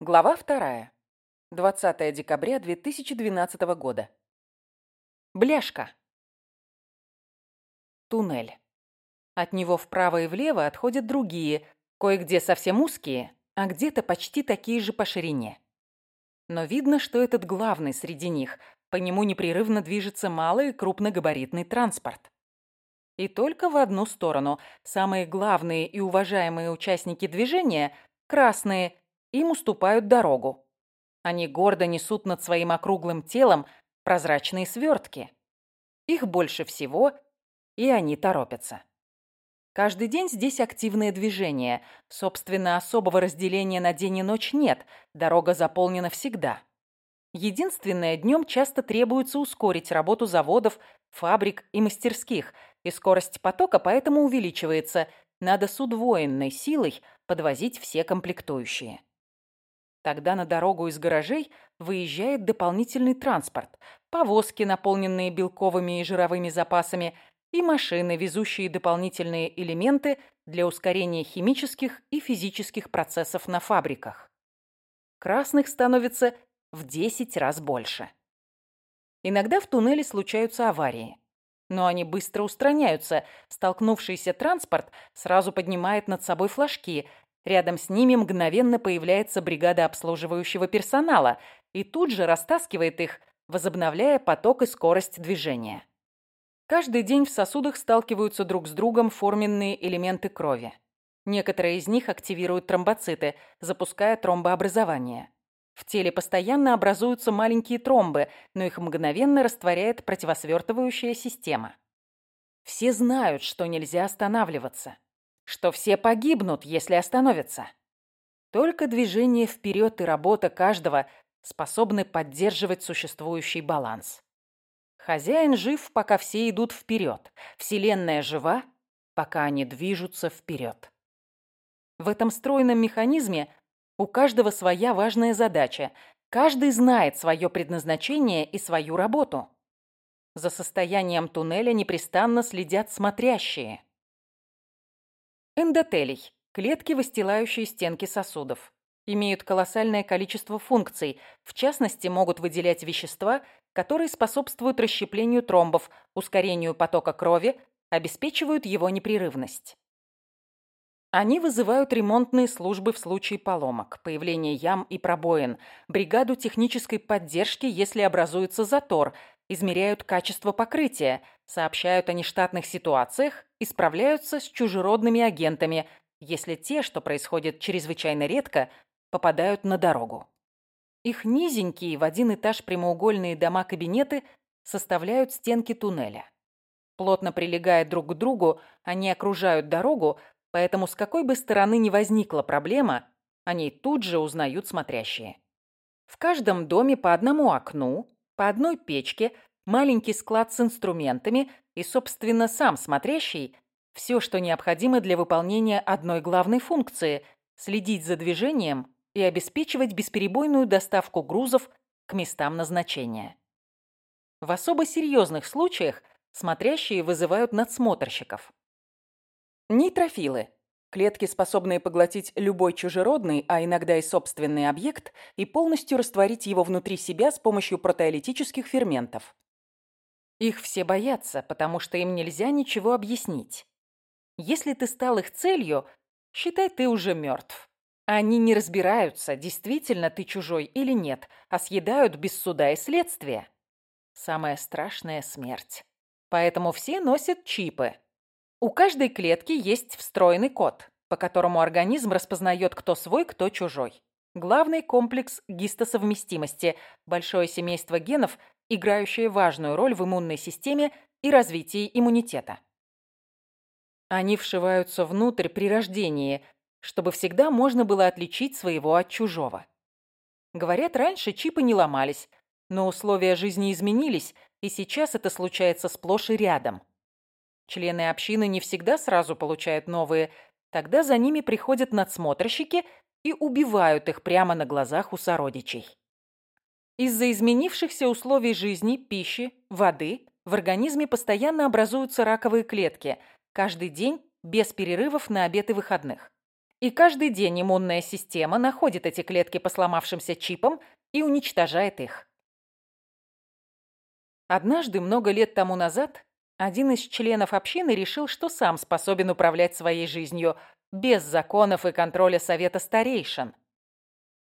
Глава вторая. 20 декабря 2012 года. Бляшка. Туннель. От него вправо и влево отходят другие, кое-где совсем узкие, а где-то почти такие же по ширине. Но видно, что этот главный среди них, по нему непрерывно движется малый крупногабаритный транспорт. И только в одну сторону. Самые главные и уважаемые участники движения – красные – им уступают дорогу. Они гордо несут над своим округлым телом прозрачные свертки. Их больше всего, и они торопятся. Каждый день здесь активное движение. Собственно, особого разделения на день и ночь нет. Дорога заполнена всегда. Единственное, днем часто требуется ускорить работу заводов, фабрик и мастерских, и скорость потока поэтому увеличивается. Надо с удвоенной силой подвозить все комплектующие. Тогда на дорогу из гаражей выезжает дополнительный транспорт, повозки, наполненные белковыми и жировыми запасами, и машины, везущие дополнительные элементы для ускорения химических и физических процессов на фабриках. Красных становится в 10 раз больше. Иногда в туннеле случаются аварии. Но они быстро устраняются. Столкнувшийся транспорт сразу поднимает над собой флажки, Рядом с ними мгновенно появляется бригада обслуживающего персонала и тут же растаскивает их, возобновляя поток и скорость движения. Каждый день в сосудах сталкиваются друг с другом форменные элементы крови. Некоторые из них активируют тромбоциты, запуская тромбообразование. В теле постоянно образуются маленькие тромбы, но их мгновенно растворяет противосвертывающая система. Все знают, что нельзя останавливаться что все погибнут, если остановятся. Только движение вперед и работа каждого способны поддерживать существующий баланс. Хозяин жив, пока все идут вперед. Вселенная жива, пока они движутся вперед. В этом стройном механизме у каждого своя важная задача. Каждый знает свое предназначение и свою работу. За состоянием туннеля непрестанно следят смотрящие – Эндотелий – клетки, выстилающие стенки сосудов. Имеют колоссальное количество функций, в частности, могут выделять вещества, которые способствуют расщеплению тромбов, ускорению потока крови, обеспечивают его непрерывность. Они вызывают ремонтные службы в случае поломок, появления ям и пробоин, бригаду технической поддержки, если образуется затор, измеряют качество покрытия, сообщают о нештатных ситуациях и справляются с чужеродными агентами, если те, что происходит чрезвычайно редко, попадают на дорогу. Их низенькие в один этаж прямоугольные дома-кабинеты составляют стенки туннеля. Плотно прилегая друг к другу, они окружают дорогу, поэтому с какой бы стороны ни возникла проблема, о ней тут же узнают смотрящие. В каждом доме по одному окну, по одной печке, маленький склад с инструментами и, собственно, сам смотрящий – все, что необходимо для выполнения одной главной функции – следить за движением и обеспечивать бесперебойную доставку грузов к местам назначения. В особо серьезных случаях смотрящие вызывают надсмотрщиков. Нейтрофилы Клетки, способные поглотить любой чужеродный, а иногда и собственный объект, и полностью растворить его внутри себя с помощью протеолитических ферментов. Их все боятся, потому что им нельзя ничего объяснить. Если ты стал их целью, считай, ты уже мертв. Они не разбираются, действительно ты чужой или нет, а съедают без суда и следствия. Самая страшная смерть. Поэтому все носят чипы. У каждой клетки есть встроенный код, по которому организм распознает, кто свой, кто чужой. Главный комплекс гистосовместимости – большое семейство генов, играющее важную роль в иммунной системе и развитии иммунитета. Они вшиваются внутрь при рождении, чтобы всегда можно было отличить своего от чужого. Говорят, раньше чипы не ломались, но условия жизни изменились, и сейчас это случается сплошь и рядом. Члены общины не всегда сразу получают новые, тогда за ними приходят надсмотрщики и убивают их прямо на глазах у сородичей. Из-за изменившихся условий жизни, пищи, воды в организме постоянно образуются раковые клетки, каждый день без перерывов на обед и выходных. и каждый день иммунная система находит эти клетки по сломавшимся чипам и уничтожает их. Однажды, много лет тому назад, один из членов общины решил, что сам способен управлять своей жизнью без законов и контроля совета старейшин.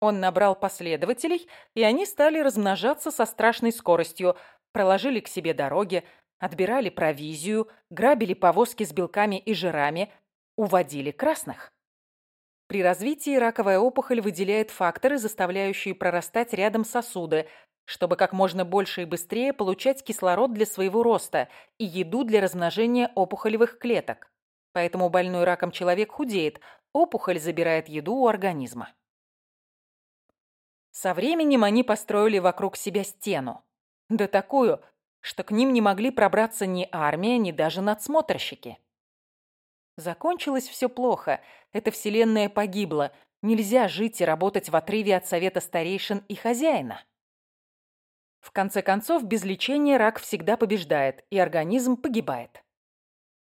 Он набрал последователей, и они стали размножаться со страшной скоростью, проложили к себе дороги, отбирали провизию, грабили повозки с белками и жирами, уводили красных. При развитии раковая опухоль выделяет факторы, заставляющие прорастать рядом сосуды, чтобы как можно больше и быстрее получать кислород для своего роста и еду для размножения опухолевых клеток. Поэтому больной раком человек худеет, опухоль забирает еду у организма. Со временем они построили вокруг себя стену. Да такую, что к ним не могли пробраться ни армия, ни даже надсмотрщики. Закончилось все плохо. Эта вселенная погибла. Нельзя жить и работать в отрыве от совета старейшин и хозяина. В конце концов, без лечения рак всегда побеждает, и организм погибает.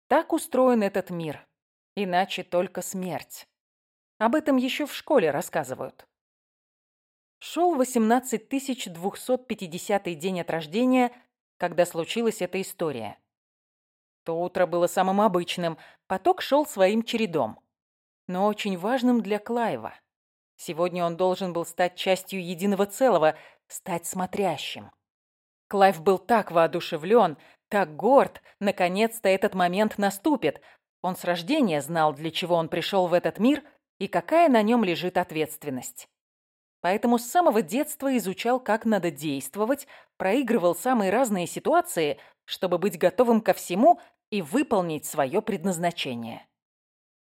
Так устроен этот мир. Иначе только смерть. Об этом еще в школе рассказывают. Шел 18250 день от рождения, когда случилась эта история. То утро было самым обычным, поток шел своим чередом. Но очень важным для Клайва. Сегодня он должен был стать частью единого целого, стать смотрящим. Клайв был так воодушевлен, так горд, наконец-то этот момент наступит. Он с рождения знал, для чего он пришел в этот мир и какая на нем лежит ответственность. Поэтому с самого детства изучал, как надо действовать, проигрывал самые разные ситуации, чтобы быть готовым ко всему и выполнить свое предназначение.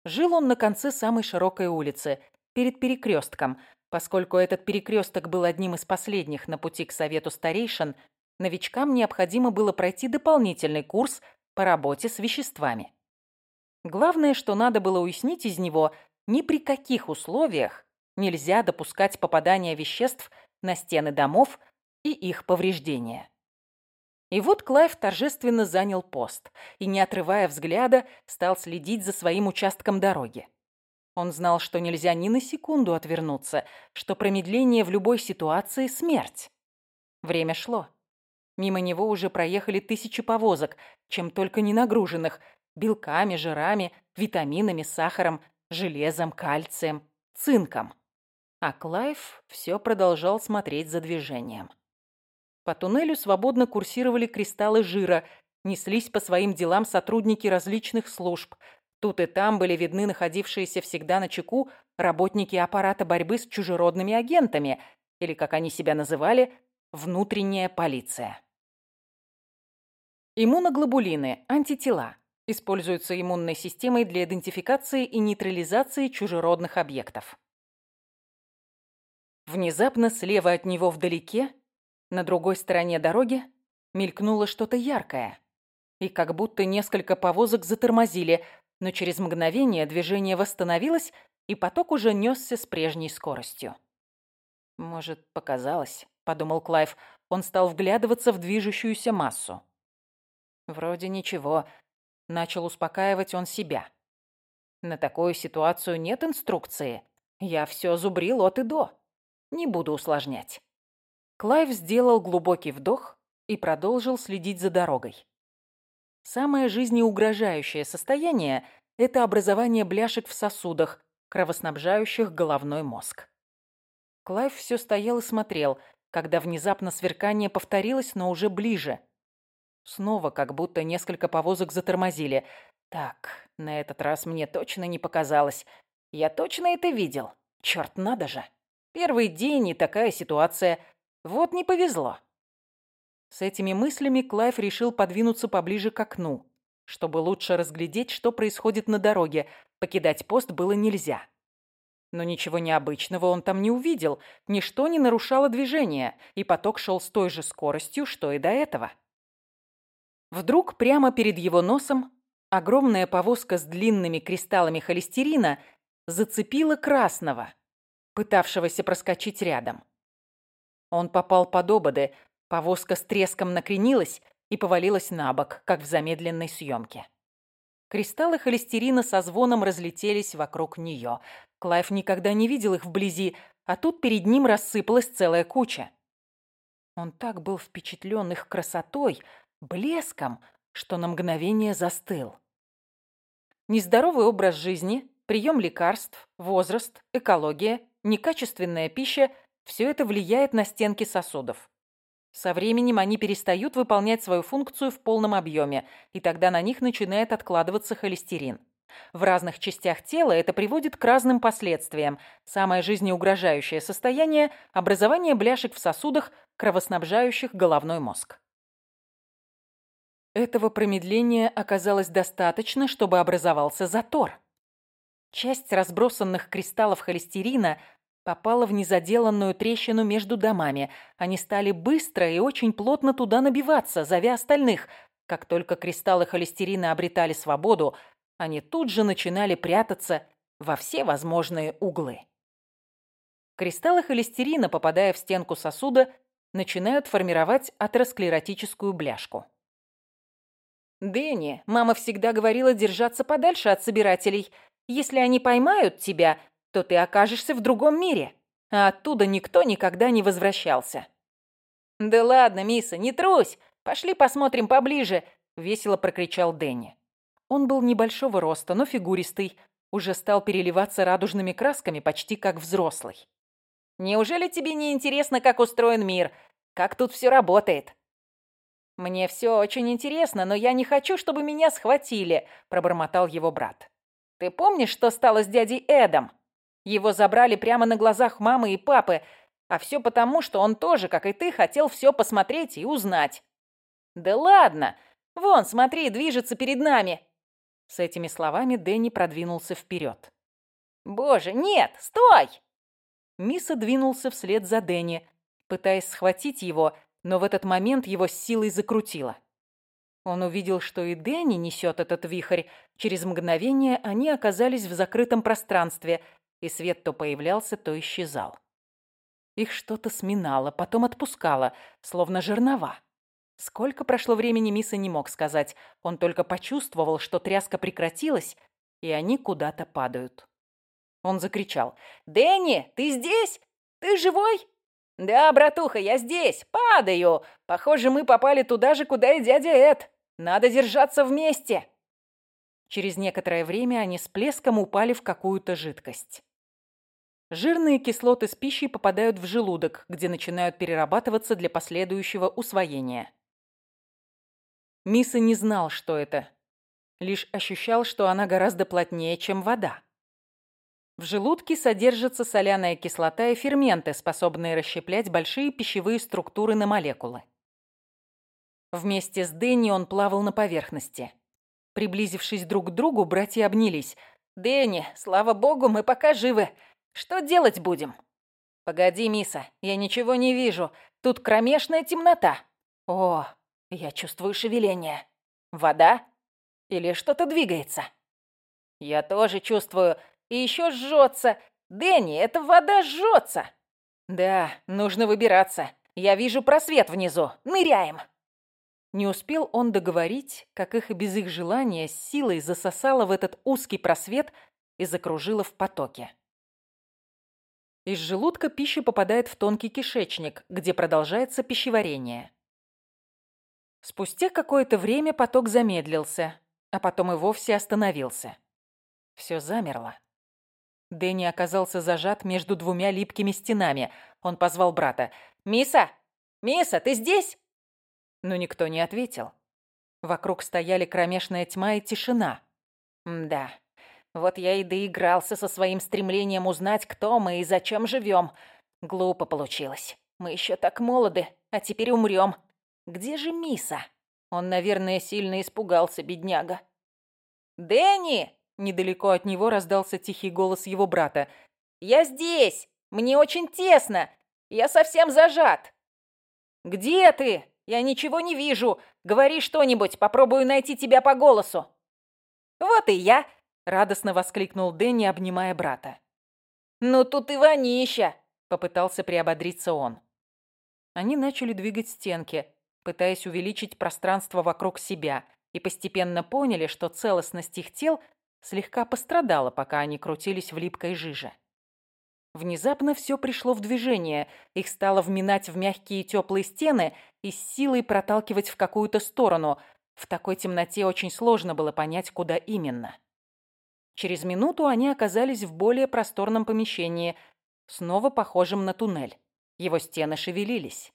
Жил он на конце самой широкой улицы, перед перекрестком, поскольку этот перекресток был одним из последних на пути к совету старейшин, новичкам необходимо было пройти дополнительный курс по работе с веществами. Главное, что надо было уяснить из него, ни при каких условиях нельзя допускать попадания веществ на стены домов и их повреждения. И вот Клайв торжественно занял пост и, не отрывая взгляда, стал следить за своим участком дороги. Он знал, что нельзя ни на секунду отвернуться, что промедление в любой ситуации – смерть. Время шло. Мимо него уже проехали тысячи повозок, чем только не нагруженных – белками, жирами, витаминами, сахаром, железом, кальцием, цинком. А Клайв все продолжал смотреть за движением. По туннелю свободно курсировали кристаллы жира, неслись по своим делам сотрудники различных служб. Тут и там были видны находившиеся всегда на чеку работники аппарата борьбы с чужеродными агентами, или, как они себя называли, внутренняя полиция. Иммуноглобулины – антитела. Используются иммунной системой для идентификации и нейтрализации чужеродных объектов. Внезапно слева от него вдалеке на другой стороне дороги мелькнуло что-то яркое. И как будто несколько повозок затормозили, но через мгновение движение восстановилось, и поток уже несся с прежней скоростью. «Может, показалось», — подумал Клайв. Он стал вглядываться в движущуюся массу. «Вроде ничего», — начал успокаивать он себя. «На такую ситуацию нет инструкции. Я все зубрил от и до. Не буду усложнять». Клайв сделал глубокий вдох и продолжил следить за дорогой. Самое жизнеугрожающее состояние – это образование бляшек в сосудах, кровоснабжающих головной мозг. Клайв все стоял и смотрел, когда внезапно сверкание повторилось, но уже ближе. Снова как будто несколько повозок затормозили. Так, на этот раз мне точно не показалось. Я точно это видел. Черт, надо же. Первый день и такая ситуация – вот не повезло. С этими мыслями Клайв решил подвинуться поближе к окну. Чтобы лучше разглядеть, что происходит на дороге, покидать пост было нельзя. Но ничего необычного он там не увидел, ничто не нарушало движение, и поток шел с той же скоростью, что и до этого. Вдруг прямо перед его носом огромная повозка с длинными кристаллами холестерина зацепила красного, пытавшегося проскочить рядом. Он попал под ободы, повозка с треском накренилась и повалилась на бок, как в замедленной съемке. Кристаллы холестерина со звоном разлетелись вокруг нее. Клайв никогда не видел их вблизи, а тут перед ним рассыпалась целая куча. Он так был впечатлен их красотой, блеском, что на мгновение застыл. Нездоровый образ жизни, прием лекарств, возраст, экология, некачественная пища – все это влияет на стенки сосудов. Со временем они перестают выполнять свою функцию в полном объеме, и тогда на них начинает откладываться холестерин. В разных частях тела это приводит к разным последствиям. Самое жизнеугрожающее состояние – образование бляшек в сосудах, кровоснабжающих головной мозг. Этого промедления оказалось достаточно, чтобы образовался затор. Часть разбросанных кристаллов холестерина попала в незаделанную трещину между домами. Они стали быстро и очень плотно туда набиваться, зовя остальных. Как только кристаллы холестерина обретали свободу, они тут же начинали прятаться во все возможные углы. Кристаллы холестерина, попадая в стенку сосуда, начинают формировать атеросклеротическую бляшку. «Дэнни, мама всегда говорила держаться подальше от собирателей. Если они поймают тебя, то ты окажешься в другом мире, а оттуда никто никогда не возвращался». «Да ладно, Миса, не трусь! Пошли посмотрим поближе!» — весело прокричал Дэнни. Он был небольшого роста, но фигуристый, уже стал переливаться радужными красками, почти как взрослый. «Неужели тебе не интересно, как устроен мир? Как тут все работает?» «Мне все очень интересно, но я не хочу, чтобы меня схватили», – пробормотал его брат. «Ты помнишь, что стало с дядей Эдом? Его забрали прямо на глазах мамы и папы, а все потому, что он тоже, как и ты, хотел все посмотреть и узнать». «Да ладно! Вон, смотри, движется перед нами!» С этими словами Дэнни продвинулся вперед. «Боже, нет! Стой!» Миса двинулся вслед за Дэнни, пытаясь схватить его, но в этот момент его с силой закрутило. Он увидел, что и Дэнни несет этот вихрь. Через мгновение они оказались в закрытом пространстве, и свет то появлялся, то исчезал. Их что-то сминало, потом отпускало, словно жернова. Сколько прошло времени, Миса не мог сказать. Он только почувствовал, что тряска прекратилась, и они куда-то падают. Он закричал. «Дэнни, ты здесь? Ты живой?» «Да, братуха, я здесь, падаю. Похоже, мы попали туда же, куда и дядя Эд. Надо держаться вместе». Через некоторое время они с плеском упали в какую-то жидкость. Жирные кислоты с пищей попадают в желудок, где начинают перерабатываться для последующего усвоения. Миса не знал, что это. Лишь ощущал, что она гораздо плотнее, чем вода. В желудке содержится соляная кислота и ферменты, способные расщеплять большие пищевые структуры на молекулы. Вместе с Дэнни он плавал на поверхности. Приблизившись друг к другу, братья обнялись. «Дэнни, слава богу, мы пока живы. Что делать будем?» «Погоди, Миса, я ничего не вижу. Тут кромешная темнота. О, я чувствую шевеление. Вода? Или что-то двигается?» «Я тоже чувствую. И еще жжется. Дэнни, эта вода жжется. Да, нужно выбираться. Я вижу просвет внизу. Ныряем. Не успел он договорить, как их и без их желания силой засосало в этот узкий просвет и закружило в потоке. Из желудка пища попадает в тонкий кишечник, где продолжается пищеварение. Спустя какое-то время поток замедлился, а потом и вовсе остановился. Все замерло. Дэнни оказался зажат между двумя липкими стенами. Он позвал брата. «Миса! Миса, ты здесь?» Но никто не ответил. Вокруг стояли кромешная тьма и тишина. «Да, вот я и доигрался со своим стремлением узнать, кто мы и зачем живем. Глупо получилось. Мы еще так молоды, а теперь умрем. Где же Миса?» Он, наверное, сильно испугался, бедняга. «Дэнни!» Недалеко от него раздался тихий голос его брата. «Я здесь! Мне очень тесно! Я совсем зажат!» «Где ты? Я ничего не вижу! Говори что-нибудь, попробую найти тебя по голосу!» «Вот и я!» — радостно воскликнул Дэнни, обнимая брата. «Ну тут и вонища!» — попытался приободриться он. Они начали двигать стенки, пытаясь увеличить пространство вокруг себя. и постепенно поняли, что целостность их тел слегка пострадала, пока они крутились в липкой жиже. Внезапно все пришло в движение. Их стало вминать в мягкие теплые стены и с силой проталкивать в какую-то сторону. В такой темноте очень сложно было понять, куда именно. Через минуту они оказались в более просторном помещении, снова похожем на туннель. Его стены шевелились.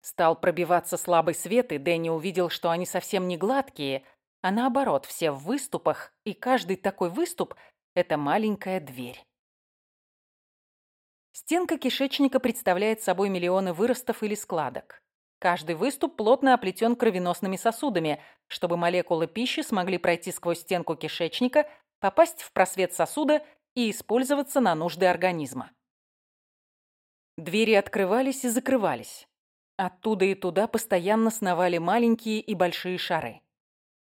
Стал пробиваться слабый свет, и Дэнни увидел, что они совсем не гладкие, а наоборот, все в выступах, и каждый такой выступ – это маленькая дверь. Стенка кишечника представляет собой миллионы выростов или складок. Каждый выступ плотно оплетен кровеносными сосудами, чтобы молекулы пищи смогли пройти сквозь стенку кишечника, попасть в просвет сосуда и использоваться на нужды организма. Двери открывались и закрывались. Оттуда и туда постоянно сновали маленькие и большие шары.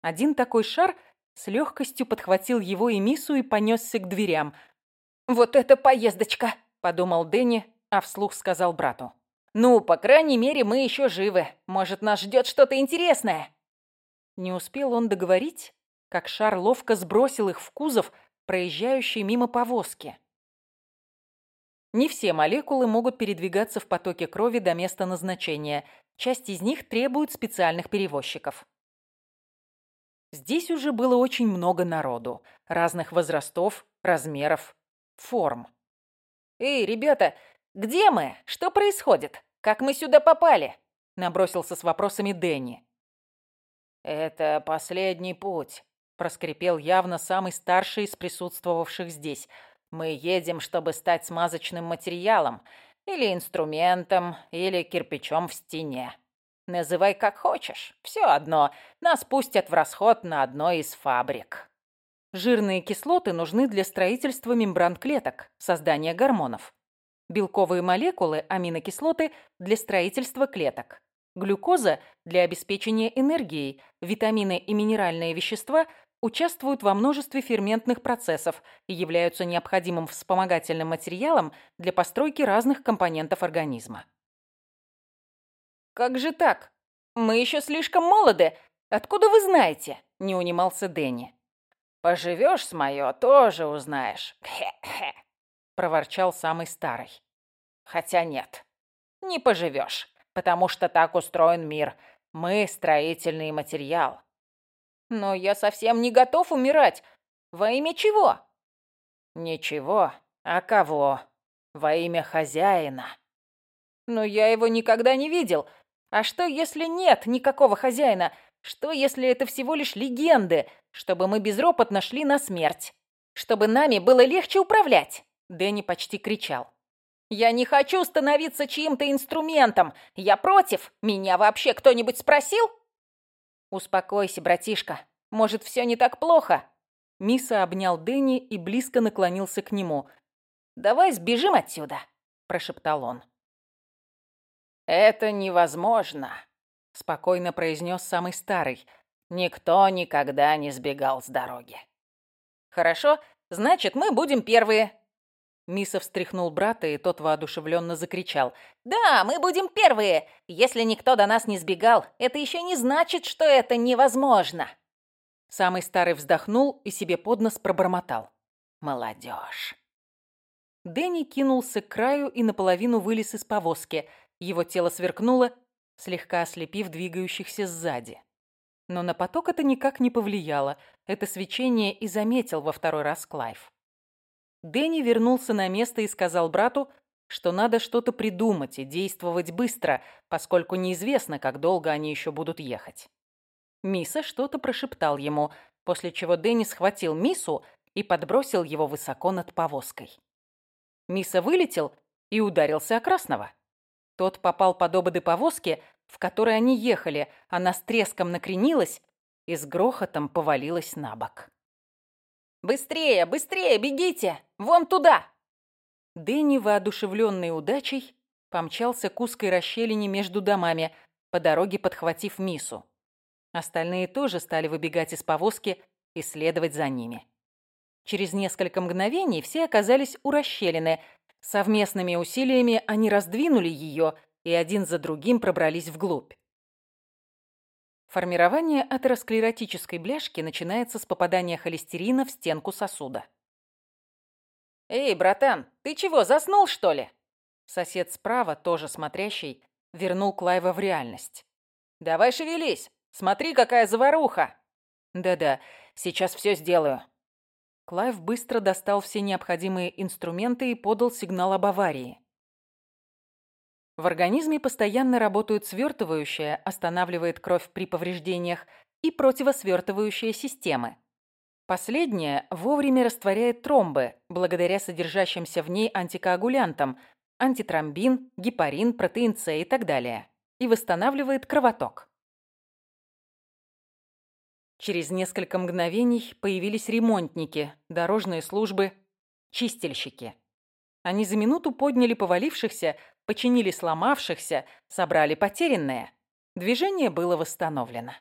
Один такой шар с легкостью подхватил его и Мису и понесся к дверям. «Вот это поездочка!» подумал Дэнни, а вслух сказал брату. «Ну, по крайней мере, мы еще живы. Может, нас ждет что-то интересное?» Не успел он договорить, как шар ловко сбросил их в кузов, проезжающий мимо повозки. Не все молекулы могут передвигаться в потоке крови до места назначения. Часть из них требует специальных перевозчиков. Здесь уже было очень много народу, разных возрастов, размеров, форм. «Эй, ребята, где мы? Что происходит? Как мы сюда попали?» Набросился с вопросами Дэнни. «Это последний путь», — проскрипел явно самый старший из присутствовавших здесь. «Мы едем, чтобы стать смазочным материалом, или инструментом, или кирпичом в стене. Называй как хочешь, все одно, нас пустят в расход на одной из фабрик». Жирные кислоты нужны для строительства мембран клеток, создания гормонов. Белковые молекулы, аминокислоты, для строительства клеток. Глюкоза для обеспечения энергией, витамины и минеральные вещества участвуют во множестве ферментных процессов и являются необходимым вспомогательным материалом для постройки разных компонентов организма. «Как же так? Мы еще слишком молоды. Откуда вы знаете?» – не унимался Дэнни. Поживешь с моё, тоже узнаешь. Хе-хе, проворчал самый старый. Хотя нет, не поживешь, потому что так устроен мир. Мы строительный материал. Но я совсем не готов умирать. Во имя чего? Ничего, а кого? Во имя хозяина. Но я его никогда не видел. А что, если нет никакого хозяина? Что, если это всего лишь легенды, чтобы мы безропотно шли на смерть? Чтобы нами было легче управлять?» Дэнни почти кричал. «Я не хочу становиться чьим-то инструментом. Я против. Меня вообще кто-нибудь спросил?» «Успокойся, братишка. Может, все не так плохо?» Миса обнял Дэнни и близко наклонился к нему. «Давай сбежим отсюда», – прошептал он. «Это невозможно», спокойно произнес самый старый. Никто никогда не сбегал с дороги. Хорошо, значит, мы будем первые. Миса встряхнул брата, и тот воодушевленно закричал. «Да, мы будем первые! Если никто до нас не сбегал, это еще не значит, что это невозможно!» Самый старый вздохнул и себе под нос пробормотал. «Молодежь!» Дэнни кинулся к краю и наполовину вылез из повозки. Его тело сверкнуло, слегка ослепив двигающихся сзади. Но на поток это никак не повлияло. Это свечение и заметил во второй раз Клайв. Дэнни вернулся на место и сказал брату, что надо что-то придумать и действовать быстро, поскольку неизвестно, как долго они еще будут ехать. Миса что-то прошептал ему, после чего Дэнни схватил Мису и подбросил его высоко над повозкой. Миса вылетел и ударился о красного. Тот попал под ободы повозки, в которой они ехали, она с треском накренилась и с грохотом повалилась на бок. «Быстрее, быстрее, бегите! Вон туда!» Дэнни, воодушевленный удачей, помчался к узкой расщелине между домами, по дороге подхватив Мису. Остальные тоже стали выбегать из повозки и следовать за ними. Через несколько мгновений все оказались у расщелины – Совместными усилиями они раздвинули ее и один за другим пробрались вглубь. Формирование атеросклеротической бляшки начинается с попадания холестерина в стенку сосуда. «Эй, братан, ты чего, заснул, что ли?» Сосед справа, тоже смотрящий, вернул Клайва в реальность. «Давай шевелись! Смотри, какая заваруха!» «Да-да, сейчас все сделаю». Клайв быстро достал все необходимые инструменты и подал сигнал об аварии. В организме постоянно работают свертывающая, останавливает кровь при повреждениях, и противосвертывающая системы. Последняя вовремя растворяет тромбы, благодаря содержащимся в ней антикоагулянтам, антитромбин, гепарин, протеин С и так далее, и восстанавливает кровоток. Через несколько мгновений появились ремонтники, дорожные службы, чистильщики. Они за минуту подняли повалившихся, починили сломавшихся, собрали потерянное. Движение было восстановлено.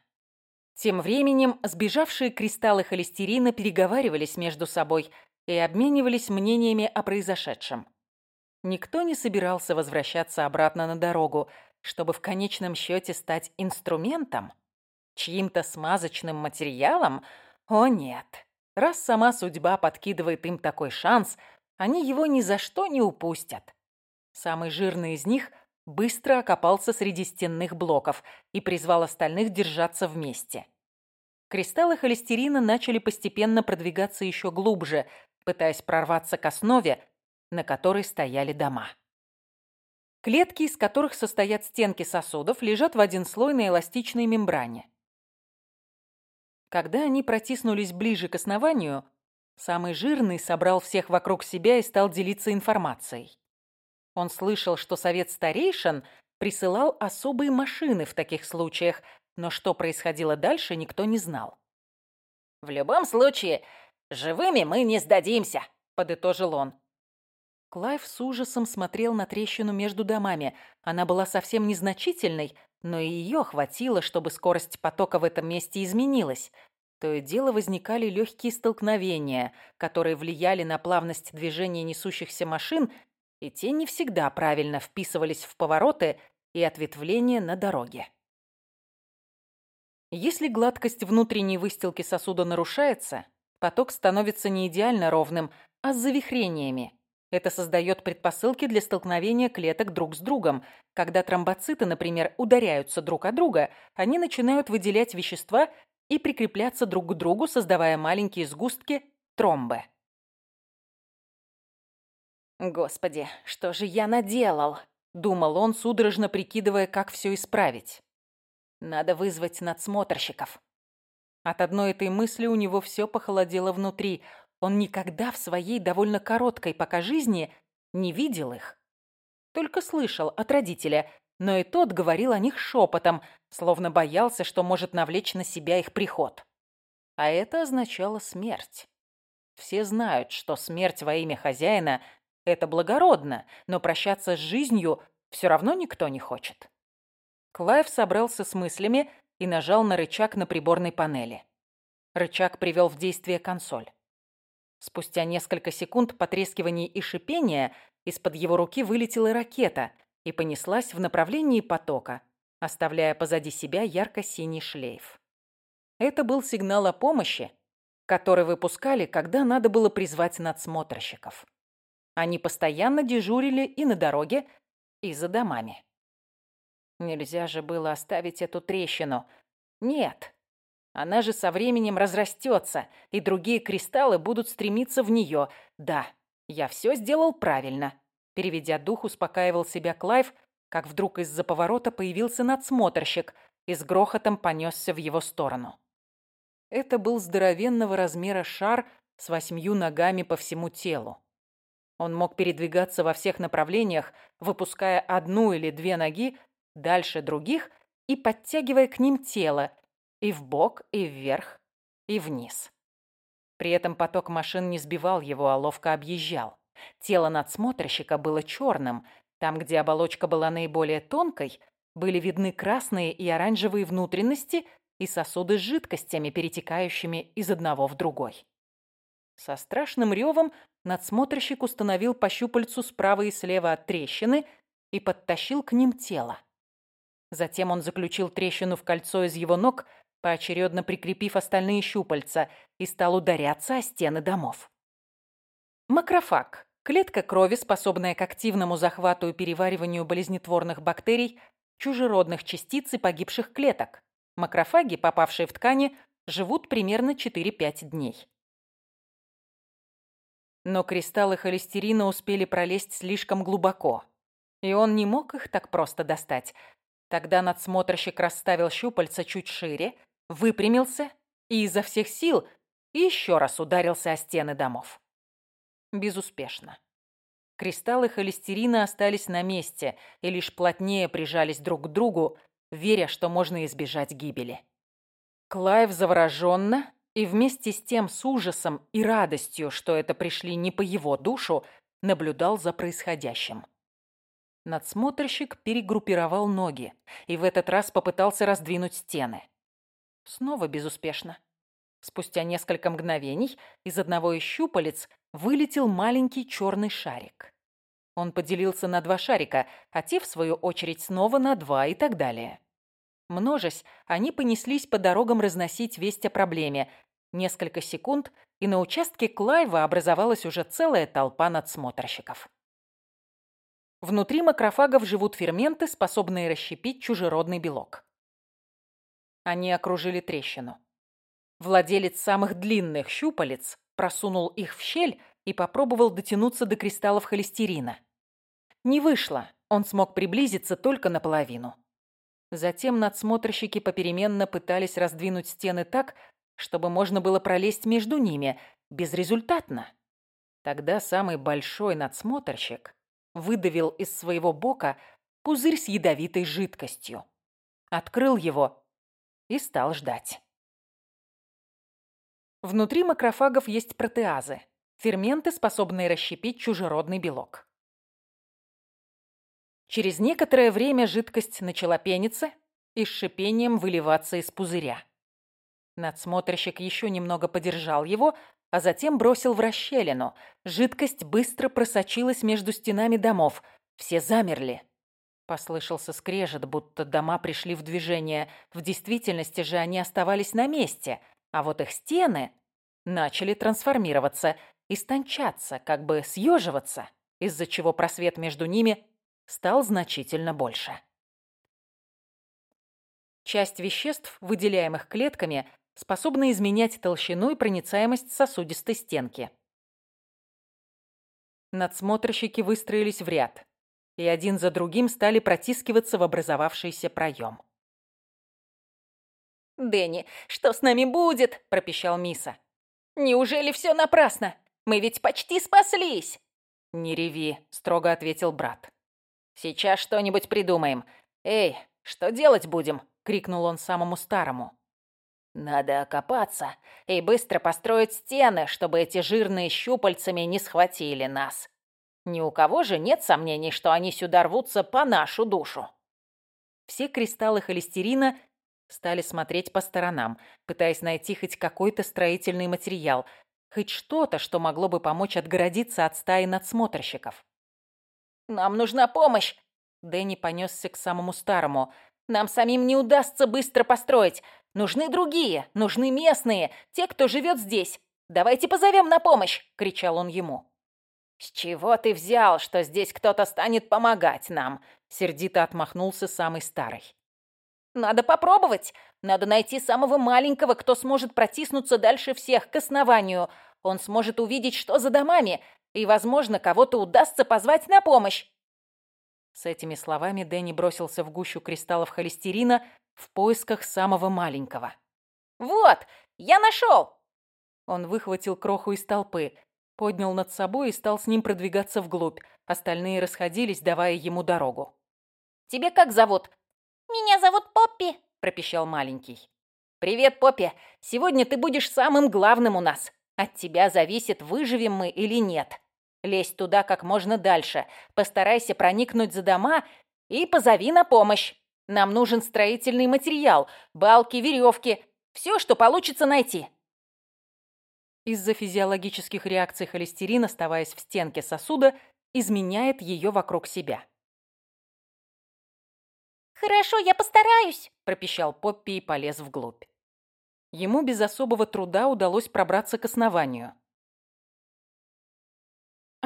Тем временем сбежавшие кристаллы холестерина переговаривались между собой и обменивались мнениями о произошедшем. Никто не собирался возвращаться обратно на дорогу, чтобы в конечном счете стать инструментом, чьим-то смазочным материалом. О нет, раз сама судьба подкидывает им такой шанс, они его ни за что не упустят. Самый жирный из них быстро окопался среди стенных блоков и призвал остальных держаться вместе. Кристаллы холестерина начали постепенно продвигаться еще глубже, пытаясь прорваться к основе, на которой стояли дома. Клетки, из которых состоят стенки сосудов, лежат в один слой на эластичной мембране. Когда они протиснулись ближе к основанию, самый жирный собрал всех вокруг себя и стал делиться информацией. Он слышал, что совет старейшин присылал особые машины в таких случаях, но что происходило дальше, никто не знал. «В любом случае, живыми мы не сдадимся», — подытожил он. Клайв с ужасом смотрел на трещину между домами. Она была совсем незначительной, но и ее хватило, чтобы скорость потока в этом месте изменилась. То и дело возникали легкие столкновения, которые влияли на плавность движения несущихся машин и те не всегда правильно вписывались в повороты и ответвления на дороге. Если гладкость внутренней выстилки сосуда нарушается, поток становится не идеально ровным, а с завихрениями. Это создает предпосылки для столкновения клеток друг с другом. Когда тромбоциты, например, ударяются друг о друга, они начинают выделять вещества и прикрепляться друг к другу, создавая маленькие сгустки – тромбы. «Господи, что же я наделал?» – думал он, судорожно прикидывая, как все исправить. «Надо вызвать надсмотрщиков». От одной этой мысли у него все похолодело внутри. Он никогда в своей довольно короткой пока жизни не видел их. Только слышал от родителя, но и тот говорил о них шепотом, словно боялся, что может навлечь на себя их приход. А это означало смерть. Все знают, что смерть во имя хозяина это благородно, но прощаться с жизнью все равно никто не хочет. Клайв собрался с мыслями и нажал на рычаг на приборной панели. Рычаг привел в действие консоль. Спустя несколько секунд потрескивания и шипения из-под его руки вылетела ракета и понеслась в направлении потока, оставляя позади себя ярко-синий шлейф. Это был сигнал о помощи, который выпускали, когда надо было призвать надсмотрщиков. Они постоянно дежурили и на дороге, и за домами. Нельзя же было оставить эту трещину. Нет. Она же со временем разрастется, и другие кристаллы будут стремиться в нее. Да, я все сделал правильно. Переведя дух, успокаивал себя Клайв, как вдруг из-за поворота появился надсмотрщик и с грохотом понесся в его сторону. Это был здоровенного размера шар с восьмью ногами по всему телу. Он мог передвигаться во всех направлениях, выпуская одну или две ноги дальше других и подтягивая к ним тело и в бок, и вверх, и вниз. При этом поток машин не сбивал его, а ловко объезжал. Тело надсмотрщика было черным. Там, где оболочка была наиболее тонкой, были видны красные и оранжевые внутренности и сосуды с жидкостями, перетекающими из одного в другой. Со страшным ревом надсмотрщик установил по щупальцу справа и слева от трещины и подтащил к ним тело. Затем он заключил трещину в кольцо из его ног, поочередно прикрепив остальные щупальца, и стал ударяться о стены домов. Макрофаг – клетка крови, способная к активному захвату и перевариванию болезнетворных бактерий, чужеродных частиц и погибших клеток. Макрофаги, попавшие в ткани, живут примерно 4-5 дней. Но кристаллы холестерина успели пролезть слишком глубоко, и он не мог их так просто достать. Тогда надсмотрщик расставил щупальца чуть шире, выпрямился и изо всех сил еще раз ударился о стены домов. Безуспешно. Кристаллы холестерина остались на месте и лишь плотнее прижались друг к другу, веря, что можно избежать гибели. Клайв завороженно и вместе с тем с ужасом и радостью, что это пришли не по его душу, наблюдал за происходящим. Надсмотрщик перегруппировал ноги и в этот раз попытался раздвинуть стены. Снова безуспешно. Спустя несколько мгновений из одного из щупалец вылетел маленький черный шарик. Он поделился на два шарика, а те, в свою очередь, снова на два и так далее. Множась, они понеслись по дорогам разносить весть о проблеме. Несколько секунд, и на участке Клайва образовалась уже целая толпа надсмотрщиков. Внутри макрофагов живут ферменты, способные расщепить чужеродный белок. Они окружили трещину. Владелец самых длинных щупалец просунул их в щель и попробовал дотянуться до кристаллов холестерина. Не вышло, он смог приблизиться только наполовину. Затем надсмотрщики попеременно пытались раздвинуть стены так, чтобы можно было пролезть между ними, безрезультатно. Тогда самый большой надсмотрщик выдавил из своего бока пузырь с ядовитой жидкостью. Открыл его и стал ждать. Внутри макрофагов есть протеазы, ферменты, способные расщепить чужеродный белок. Через некоторое время жидкость начала пениться и с шипением выливаться из пузыря. Надсмотрщик еще немного подержал его, а затем бросил в расщелину. Жидкость быстро просочилась между стенами домов. Все замерли. Послышался скрежет, будто дома пришли в движение. В действительности же они оставались на месте – а вот их стены начали трансформироваться, истончаться, как бы съеживаться, из-за чего просвет между ними стал значительно больше. Часть веществ, выделяемых клетками, способна изменять толщину и проницаемость сосудистой стенки. Надсмотрщики выстроились в ряд и один за другим стали протискиваться в образовавшийся проем. «Дэнни, что с нами будет?» – пропищал Миса. «Неужели все напрасно? Мы ведь почти спаслись!» «Не реви», – строго ответил брат. «Сейчас что-нибудь придумаем. Эй, что делать будем?» – крикнул он самому старому. «Надо окопаться и быстро построить стены, чтобы эти жирные щупальцами не схватили нас. Ни у кого же нет сомнений, что они сюда рвутся по нашу душу». Все кристаллы холестерина Стали смотреть по сторонам, пытаясь найти хоть какой-то строительный материал, хоть что-то, что могло бы помочь отгородиться от стаи надсмотрщиков. «Нам нужна помощь!» Дэнни понесся к самому старому. «Нам самим не удастся быстро построить. Нужны другие, нужны местные, те, кто живет здесь. Давайте позовем на помощь!» — кричал он ему. «С чего ты взял, что здесь кто-то станет помогать нам?» — сердито отмахнулся самый старый. Надо попробовать. Надо найти самого маленького, кто сможет протиснуться дальше всех к основанию. Он сможет увидеть, что за домами, и, возможно, кого-то удастся позвать на помощь. С этими словами Дэнни бросился в гущу кристаллов холестерина в поисках самого маленького. «Вот, я нашел!» Он выхватил кроху из толпы, поднял над собой и стал с ним продвигаться вглубь. Остальные расходились, давая ему дорогу. «Тебе как зовут?» «Меня зовут Поппи», – пропищал маленький. «Привет, Поппи. Сегодня ты будешь самым главным у нас. От тебя зависит, выживем мы или нет. Лезь туда как можно дальше. Постарайся проникнуть за дома и позови на помощь. Нам нужен строительный материал, балки, веревки, все, что получится найти». Из-за физиологических реакций холестерин, оставаясь в стенке сосуда, изменяет ее вокруг себя. Хорошо, я постараюсь, пропищал Поппи и полез вглубь. Ему без особого труда удалось пробраться к основанию.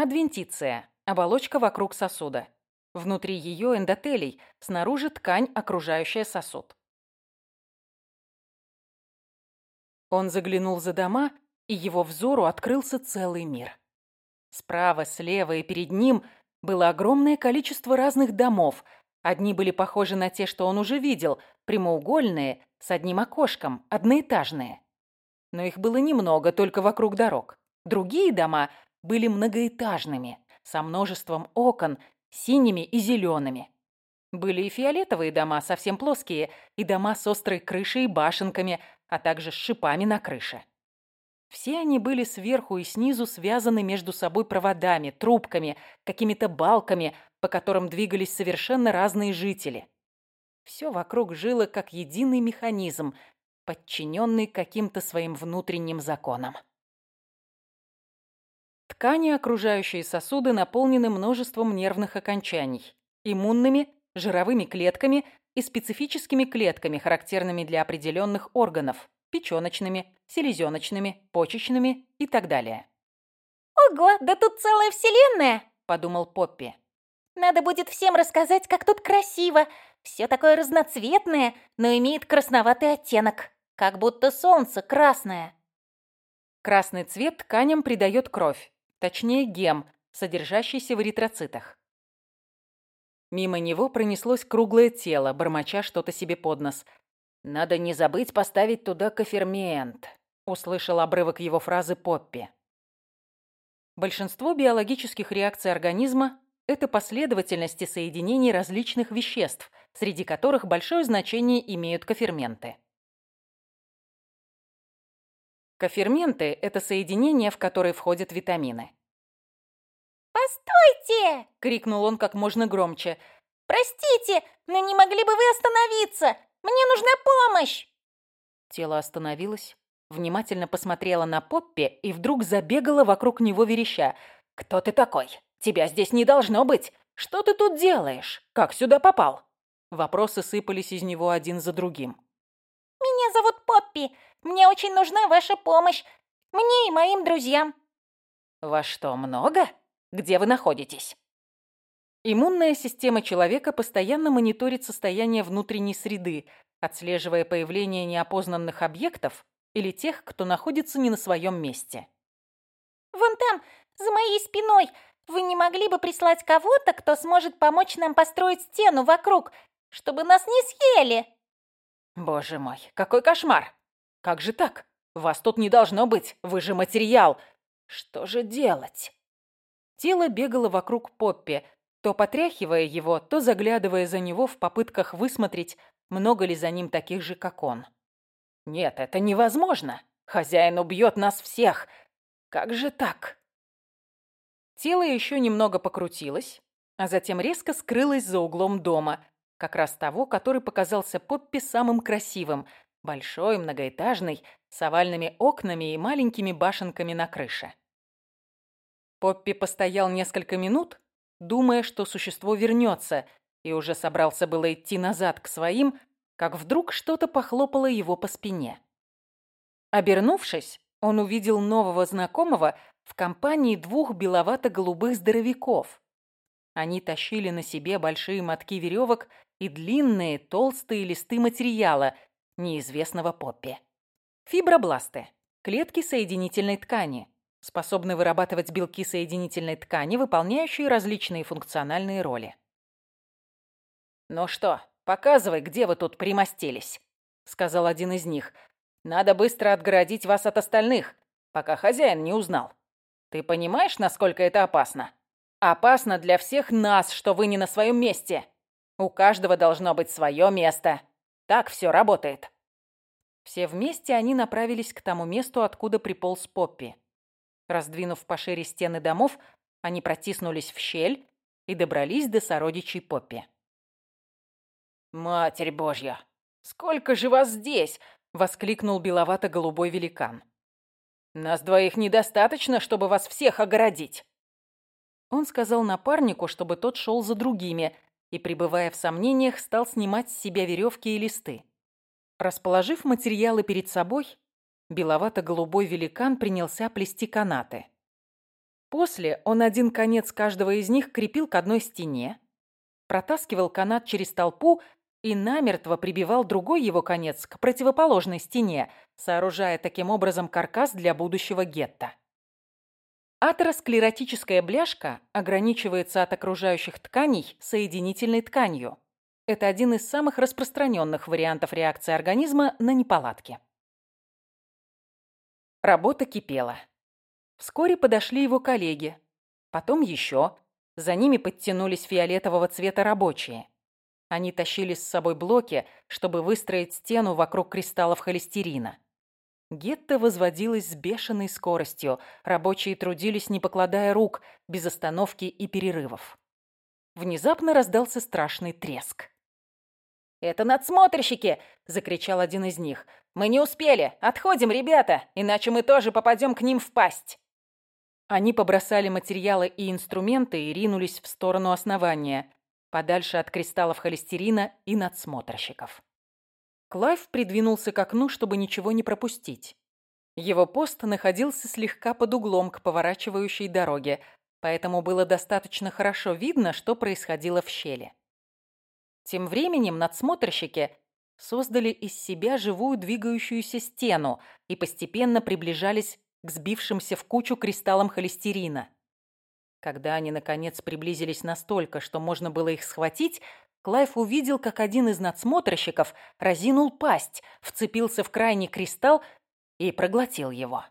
Адвентиция – оболочка вокруг сосуда. Внутри ее эндотелий, снаружи ткань, окружающая сосуд. Он заглянул за дома, и его взору открылся целый мир. Справа, слева и перед ним было огромное количество разных домов. Одни были похожи на те, что он уже видел, прямоугольные, с одним окошком, одноэтажные. Но их было немного, только вокруг дорог. Другие дома были многоэтажными, со множеством окон, синими и зелеными. Были и фиолетовые дома, совсем плоские, и дома с острой крышей и башенками, а также с шипами на крыше. Все они были сверху и снизу связаны между собой проводами, трубками, какими-то балками, по которым двигались совершенно разные жители. Все вокруг жило как единый механизм, подчиненный каким-то своим внутренним законам. Ткани, окружающие сосуды, наполнены множеством нервных окончаний, иммунными, жировыми клетками и специфическими клетками, характерными для определенных органов, печёночными, селезеночными, почечными и так далее. «Ого, да тут целая вселенная!» – подумал Поппи. «Надо будет всем рассказать, как тут красиво. Все такое разноцветное, но имеет красноватый оттенок, как будто солнце красное». Красный цвет тканям придает кровь, точнее гем, содержащийся в эритроцитах. Мимо него пронеслось круглое тело, бормоча что-то себе под нос. «Надо не забыть поставить туда кофермент», — услышал обрывок его фразы Поппи. Большинство биологических реакций организма – это последовательности соединений различных веществ, среди которых большое значение имеют коферменты. Коферменты – это соединения, в которые входят витамины. «Постойте!» – крикнул он как можно громче. «Простите, но не могли бы вы остановиться? Мне нужна помощь!» Тело остановилось, внимательно посмотрела на Поппи и вдруг забегала вокруг него вереща. «Кто ты такой? Тебя здесь не должно быть! Что ты тут делаешь? Как сюда попал?» Вопросы сыпались из него один за другим. «Меня зовут Поппи. Мне очень нужна ваша помощь. Мне и моим друзьям». «Вас что, много? Где вы находитесь?» Иммунная система человека постоянно мониторит состояние внутренней среды, отслеживая появление неопознанных объектов или тех, кто находится не на своем месте. «Вон там, за моей спиной, вы не могли бы прислать кого-то, кто сможет помочь нам построить стену вокруг, чтобы нас не съели?» «Боже мой, какой кошмар! Как же так? Вас тут не должно быть, вы же материал! Что же делать?» Тело бегало вокруг Поппи, то потряхивая его, то заглядывая за него в попытках высмотреть, много ли за ним таких же, как он. «Нет, это невозможно! Хозяин убьет нас всех! Как же так?» Тело еще немного покрутилось, а затем резко скрылось за углом дома, как раз того, который показался Поппи самым красивым, большой, многоэтажный, с овальными окнами и маленькими башенками на крыше. Поппи постоял несколько минут, думая, что существо вернется, и уже собрался было идти назад к своим, как вдруг что-то похлопало его по спине. Обернувшись, он увидел нового знакомого в компании двух беловато-голубых здоровяков. Они тащили на себе большие мотки веревок и длинные толстые листы материала, неизвестного Поппи. Фибробласты – клетки соединительной ткани, способны вырабатывать белки соединительной ткани, выполняющие различные функциональные роли. «Ну что, показывай, где вы тут примостились», — сказал один из них. «Надо быстро отгородить вас от остальных, пока хозяин не узнал. Ты понимаешь, насколько это опасно? Опасно для всех нас, что вы не на своем месте. У каждого должно быть свое место. Так все работает». Все вместе они направились к тому месту, откуда приполз Поппи. Раздвинув пошире стены домов, они протиснулись в щель и добрались до сородичей Поппи. «Матерь Божья! Сколько же вас здесь!» — воскликнул беловато-голубой великан. «Нас двоих недостаточно, чтобы вас всех огородить!» Он сказал напарнику, чтобы тот шел за другими, и, пребывая в сомнениях, стал снимать с себя веревки и листы. Расположив материалы перед собой, беловато-голубой великан принялся плести канаты. После он один конец каждого из них крепил к одной стене, протаскивал канат через толпу и намертво прибивал другой его конец к противоположной стене, сооружая таким образом каркас для будущего гетто. Атеросклеротическая бляшка ограничивается от окружающих тканей соединительной тканью. Это один из самых распространенных вариантов реакции организма на неполадки. Работа кипела. Вскоре подошли его коллеги, потом еще. За ними подтянулись фиолетового цвета рабочие. Они тащили с собой блоки, чтобы выстроить стену вокруг кристаллов холестерина. Гетто возводилось с бешеной скоростью, рабочие трудились, не покладая рук, без остановки и перерывов. Внезапно раздался страшный треск. «Это надсмотрщики!» – закричал один из них. «Мы не успели! Отходим, ребята, иначе мы тоже попадем к ним в пасть!» Они побросали материалы и инструменты и ринулись в сторону основания, подальше от кристаллов холестерина и надсмотрщиков. Клайв придвинулся к окну, чтобы ничего не пропустить. Его пост находился слегка под углом к поворачивающей дороге, поэтому было достаточно хорошо видно, что происходило в щели. Тем временем надсмотрщики создали из себя живую двигающуюся стену и постепенно приближались к сбившимся в кучу кристаллам холестерина. Когда они, наконец, приблизились настолько, что можно было их схватить, Клайв увидел, как один из надсмотрщиков разинул пасть, вцепился в крайний кристалл и проглотил его.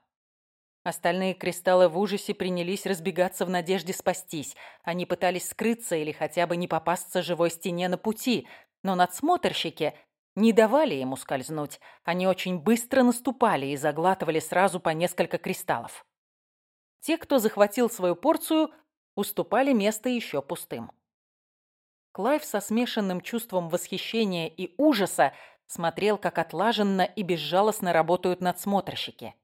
Остальные кристаллы в ужасе принялись разбегаться в надежде спастись. Они пытались скрыться или хотя бы не попасться живой стене на пути, но надсмотрщики не давали ему скользнуть. Они очень быстро наступали и заглатывали сразу по несколько кристаллов. Те, кто захватил свою порцию, уступали место еще пустым. Клайв со смешанным чувством восхищения и ужаса смотрел, как отлаженно и безжалостно работают надсмотрщики.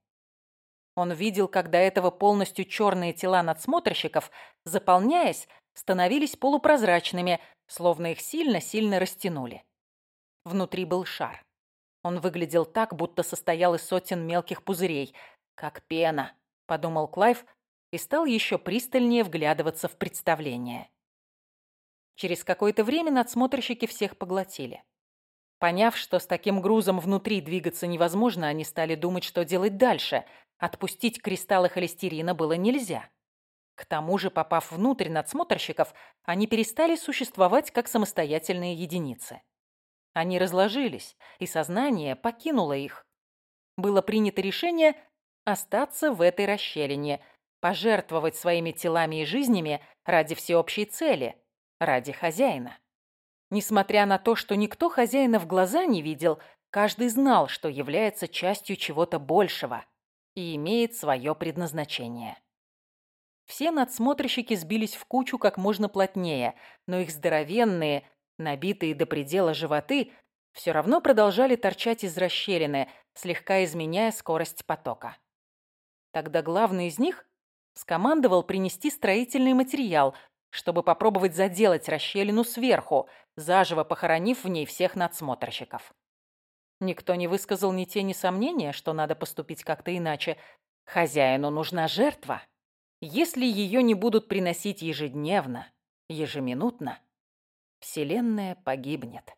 Он видел, как до этого полностью черные тела надсмотрщиков, заполняясь, становились полупрозрачными, словно их сильно-сильно растянули. Внутри был шар. Он выглядел так, будто состоял из сотен мелких пузырей. «Как пена», — подумал Клайв и стал еще пристальнее вглядываться в представление. Через какое-то время надсмотрщики всех поглотили. Поняв, что с таким грузом внутри двигаться невозможно, они стали думать, что делать дальше. Отпустить кристаллы холестерина было нельзя. К тому же, попав внутрь надсмотрщиков, они перестали существовать как самостоятельные единицы. Они разложились, и сознание покинуло их. Было принято решение остаться в этой расщелине, пожертвовать своими телами и жизнями ради всеобщей цели – ради хозяина. Несмотря на то, что никто хозяина в глаза не видел, каждый знал, что является частью чего-то большего и имеет свое предназначение. Все надсмотрщики сбились в кучу как можно плотнее, но их здоровенные, набитые до предела животы все равно продолжали торчать из расщелины, слегка изменяя скорость потока. Тогда главный из них скомандовал принести строительный материал, чтобы попробовать заделать расщелину сверху, заживо похоронив в ней всех надсмотрщиков. Никто не высказал ни тени сомнения, что надо поступить как-то иначе. Хозяину нужна жертва. Если ее не будут приносить ежедневно, ежеминутно, Вселенная погибнет.